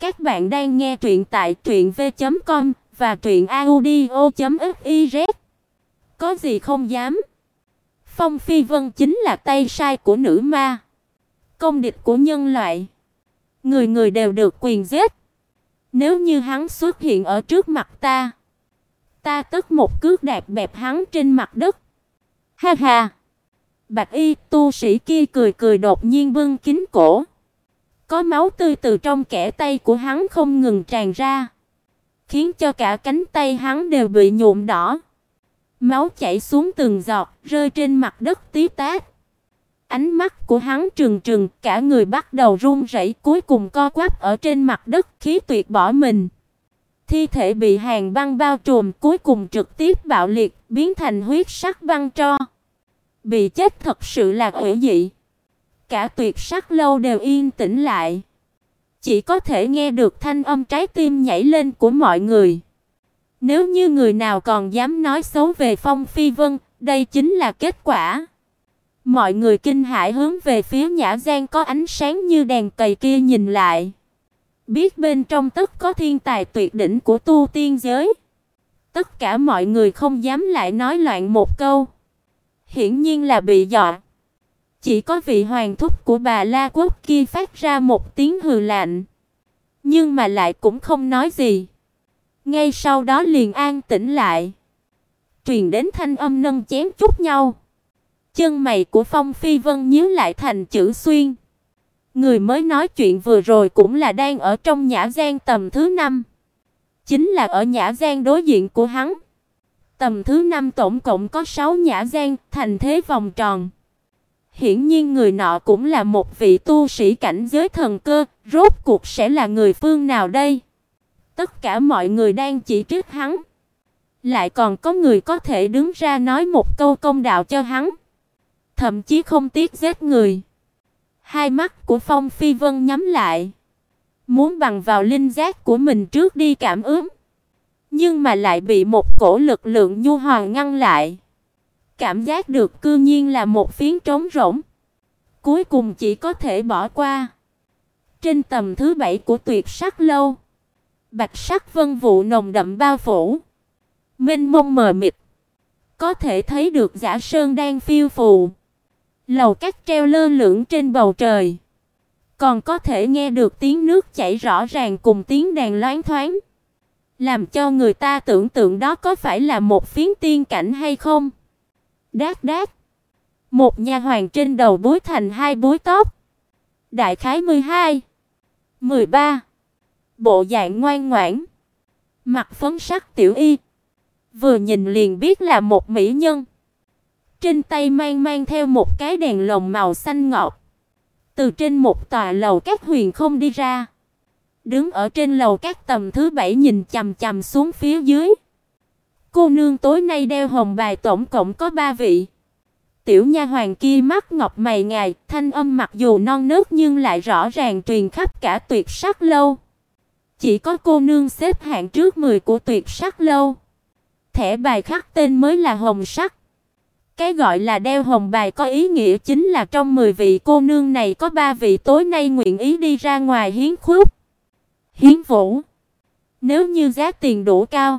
Các bạn đang nghe truyện tại truyệnv.com và truyệnaudio.fiz. Có gì không dám? Phong Phi Vân chính là tay sai của nữ ma, công địch của nhân loại. Người người đều được quyền giết. Nếu như hắn xuất hiện ở trước mặt ta, ta tức một cước đạp bẹp hắn trên mặt đất. Ha ha. Bạch y tu sĩ kia cười cười đột nhiên bưng kín cổ. Có máu tươi từ trong kẽ tay của hắn không ngừng tràn ra, khiến cho cả cánh tay hắn đều bị nhuộm đỏ. Máu chảy xuống từng giọt, rơi trên mặt đất tí tách. Ánh mắt của hắn trừng trừng, cả người bắt đầu run rẩy, cuối cùng co quắp ở trên mặt đất, khí tuyệt bỏ mình. Thi thể bị hàng băng bao trùm, cuối cùng trực tiếp bạo liệt, biến thành huyết sắc băng tro. Bị chết thật sự là quỷ dị. Cả tuyệt sắc lâu đều yên tĩnh lại. Chỉ có thể nghe được thanh âm trái tim nhảy lên của mọi người. Nếu như người nào còn dám nói xấu về Phong Phi Vân, đây chính là kết quả. Mọi người kinh hãi hướng về phía nhã gian có ánh sáng như đèn cầy kia nhìn lại. Biết bên trong tất có thiên tài tuyệt đỉnh của tu tiên giới. Tất cả mọi người không dám lại nói loạn một câu. Hiển nhiên là bị dọa. Chỉ có vị hoàng thúc của bà La Quốc kia phát ra một tiếng hừ lạnh, nhưng mà lại cũng không nói gì. Ngay sau đó liền an tĩnh lại. Truyền đến thanh âm nâng chén chúc nhau. Chân mày của Phong Phi Vân nhíu lại thành chữ xuyên. Người mới nói chuyện vừa rồi cũng là đang ở trong nhã gian tầm thứ năm Chính là ở nhã gian đối diện của hắn. Tầm thứ năm tổng cộng có 6 nhã gian, thành thế vòng tròn. Hiển nhiên người nọ cũng là một vị tu sĩ cảnh giới thần cơ, rốt cuộc sẽ là người phương nào đây? Tất cả mọi người đang chỉ trích hắn, lại còn có người có thể đứng ra nói một câu công đạo cho hắn, thậm chí không tiếc giết người. Hai mắt của Phong Phi Vân nhắm lại, muốn bằng vào linh giác của mình trước đi cảm ứng, nhưng mà lại bị một cổ lực lượng nhu hòa ngăn lại cảm giác được cư nhiên là một phiến trống rỗng. Cuối cùng chỉ có thể bỏ qua. Trên tầm thứ bảy của tuyệt sắc lâu, bạch sắc vân vụ nồng đậm bao phủ, mênh mông mờ mịt. Có thể thấy được giả sơn đang phiêu phù, lầu các treo lơ lửng trên bầu trời. Còn có thể nghe được tiếng nước chảy rõ ràng cùng tiếng đàn loáng thoáng, làm cho người ta tưởng tượng đó có phải là một phiến tiên cảnh hay không. Đát đát. Một nha hoàn trên đầu búi thành hai búi tóc. Đại khái 12, 13. Bộ dạng ngoan ngoãn, mặt phấn sắc tiểu y, vừa nhìn liền biết là một mỹ nhân. Trên tay mang mang theo một cái đèn lồng màu xanh ngọc. Từ trên một tòa lầu các huyền không đi ra, đứng ở trên lầu các tầm thứ bảy nhìn chằm chằm xuống phía dưới. Cô nương tối nay đeo hồng bài tổng cộng có ba vị. Tiểu nha hoàng kia mắt ngọc mày ngài, thanh âm mặc dù non nớt nhưng lại rõ ràng truyền khắp cả tuyệt sắc lâu. Chỉ có cô nương xếp hạng trước 10 của tuyệt sắc lâu. Thẻ bài khắc tên mới là hồng sắc. Cái gọi là đeo hồng bài có ý nghĩa chính là trong 10 vị cô nương này có 3 vị tối nay nguyện ý đi ra ngoài hiến khúc. Hiến vũ. Nếu như giá tiền đủ cao,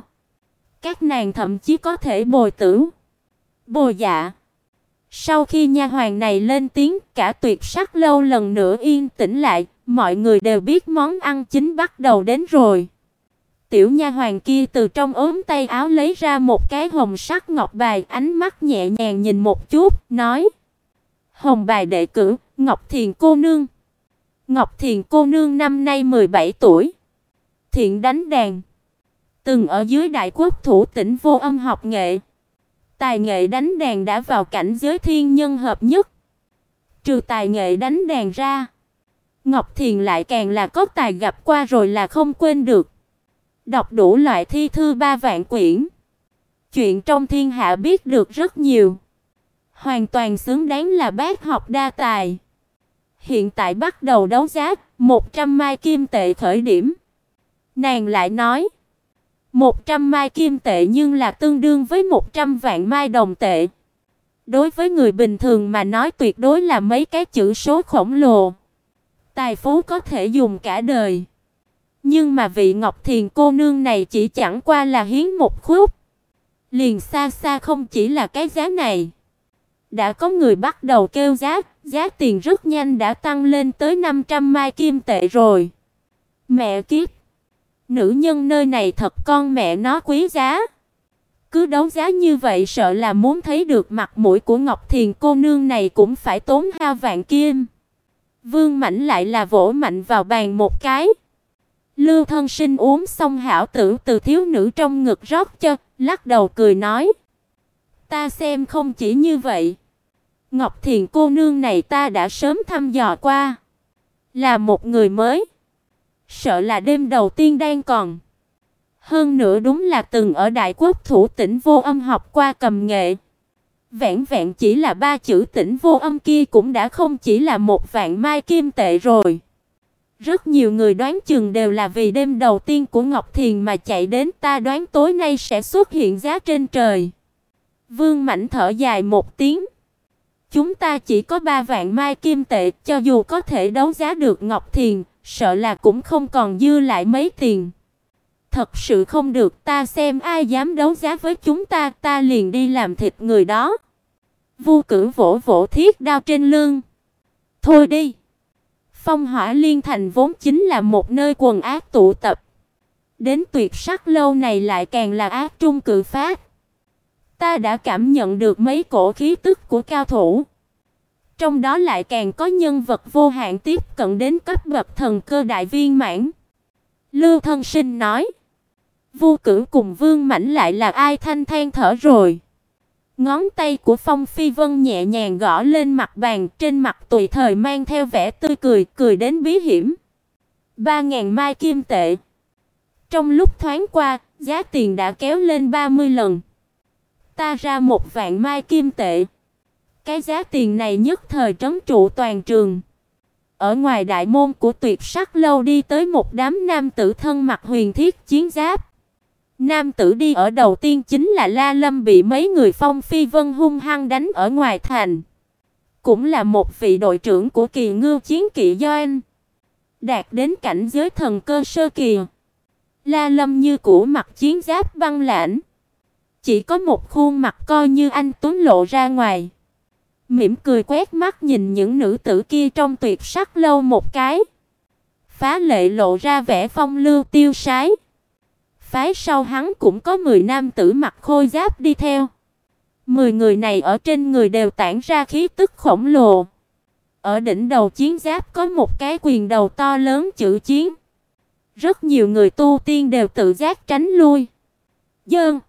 các nàng thậm chí có thể bồi tử. Bồi dạ. Sau khi nha hoàn này lên tiếng, cả tuyệt sắc lâu lần nữa yên tĩnh lại, mọi người đều biết món ăn chính bắt đầu đến rồi. Tiểu nha hoàn kia từ trong ốm tay áo lấy ra một cái hồng sắc ngọc bài, ánh mắt nhẹ nhàng nhìn một chút, nói: "Hồng bài đệ cử, Ngọc Thiền cô nương." Ngọc Thiền cô nương năm nay 17 tuổi, thiện đánh đàn, từng ở dưới đại quốc thủ tỉnh vô âm học nghệ. Tài nghệ đánh đàn đã vào cảnh giới thiên nhân hợp nhất. Trừ tài nghệ đánh đàn ra, Ngọc Thiền lại càng là có tài gặp qua rồi là không quên được. Đọc đủ loại thi thư ba vạn quyển. Chuyện trong thiên hạ biết được rất nhiều. Hoàn toàn xứng đáng là bác học đa tài. Hiện tại bắt đầu đấu giá, 100 mai kim tệ khởi điểm. Nàng lại nói, 100 mai kim tệ nhưng là tương đương với 100 vạn mai đồng tệ. Đối với người bình thường mà nói tuyệt đối là mấy cái chữ số khổng lồ. Tài phú có thể dùng cả đời. Nhưng mà vị Ngọc Thiền cô nương này chỉ chẳng qua là hiến một khúc. Liền xa xa không chỉ là cái giá này. Đã có người bắt đầu kêu giá, giá tiền rất nhanh đã tăng lên tới 500 mai kim tệ rồi. Mẹ kiếp. Nữ nhân nơi này thật con mẹ nó quý giá. Cứ đấu giá như vậy sợ là muốn thấy được mặt mũi của Ngọc Thiền cô nương này cũng phải tốn hao vạn kim. Vương Mạnh lại là vỗ mạnh vào bàn một cái. Lưu Thân Sinh uống xong hảo tử từ thiếu nữ trong ngực rót cho, lắc đầu cười nói: "Ta xem không chỉ như vậy, Ngọc Thiền cô nương này ta đã sớm thăm dò qua, là một người mới, sợ là đêm đầu tiên đang còn. Hơn nữa đúng là từng ở Đại Quốc thủ tỉnh Vô Âm học qua cầm nghệ. Vẹn vẹn chỉ là ba chữ tỉnh Vô Âm kia cũng đã không chỉ là một vạn mai kim tệ rồi." Rất nhiều người đoán chừng đều là vì đêm đầu tiên của Ngọc Thiền mà chạy đến, ta đoán tối nay sẽ xuất hiện giá trên trời. Vương Mạnh thở dài một tiếng. Chúng ta chỉ có ba vạn mai kim tệ, cho dù có thể đấu giá được Ngọc Thiền, sợ là cũng không còn dư lại mấy tiền. Thật sự không được, ta xem ai dám đấu giá với chúng ta, ta liền đi làm thịt người đó. Vu Cử vỗ vỗ thiết đao trên lưng. Thôi đi. Phong Hỏa Liên Thành vốn chính là một nơi quần ác tụ tập. Đến tuyệt sắc lâu này lại càng là ác trung cự phát. Ta đã cảm nhận được mấy cổ khí tức của cao thủ. Trong đó lại càng có nhân vật vô hạn tiếp cận đến cấp bậc thần cơ đại viên mãn. Lưu Thân Sinh nói, Vu Cử cùng Vương Mãnh lại là ai thanh than thở rồi. Ngón tay của Phong Phi Vân nhẹ nhàng gõ lên mặt bàn, trên mặt tùy thời mang theo vẻ tươi cười, cười đến bí hiểm. Ba ngàn mai kim tệ. Trong lúc thoáng qua, giá tiền đã kéo lên 30 lần. Ta ra một vạn mai kim tệ. Cái giá tiền này nhất thời trấn trụ toàn trường. Ở ngoài đại môn của Tuyệt Sắc lâu đi tới một đám nam tử thân mặc huyền thiết chiến giáp. Nam tử đi ở đầu tiên chính là La Lâm bị mấy người Phong Phi Vân hung hăng đánh ở ngoài thành. Cũng là một vị đội trưởng của Kỳ Ngưu chiến kỵ Doanh, đạt đến cảnh giới thần cơ sơ kỳ. La Lâm như cũ mặc chiến giáp băng lãnh, chỉ có một khuôn mặt coi như anh tuấn lộ ra ngoài. Mỉm cười quét mắt nhìn những nữ tử kia trong tuyệt sắc lâu một cái. Phá lệ lộ ra vẻ phong lưu tiêu sái. Phái sau hắn cũng có 10 nam tử mặc khôi giáp đi theo. 10 người này ở trên người đều tản ra khí tức khổng lồ. Ở đỉnh đầu chiến giáp có một cái quyền đầu to lớn chữ chiến. Rất nhiều người tu tiên đều tự giác tránh lui. Dơn,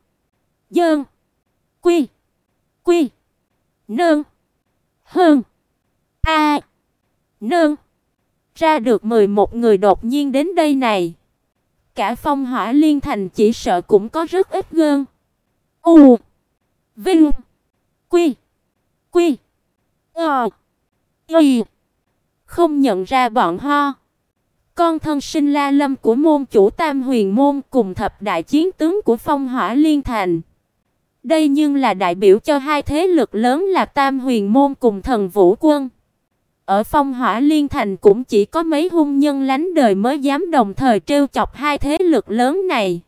dơn, quy, quy, nương, hơn, a, nương. Ra được 11 người đột nhiên đến đây này. Cả phong hỏa liên thành chỉ sợ cũng có rất ít gơn. U. Vinh. Quy. Quy. Ờ. Y. Không nhận ra bọn ho. Con thân sinh La Lâm của môn chủ Tam Huyền môn cùng thập đại chiến tướng của Phong Hỏa Liên Thành. Đây nhưng là đại biểu cho hai thế lực lớn là Tam Huyền môn cùng Thần Vũ quân. Ở Phong Hỏa Liên Thành cũng chỉ có mấy hung nhân lánh đời mới dám đồng thời trêu chọc hai thế lực lớn này.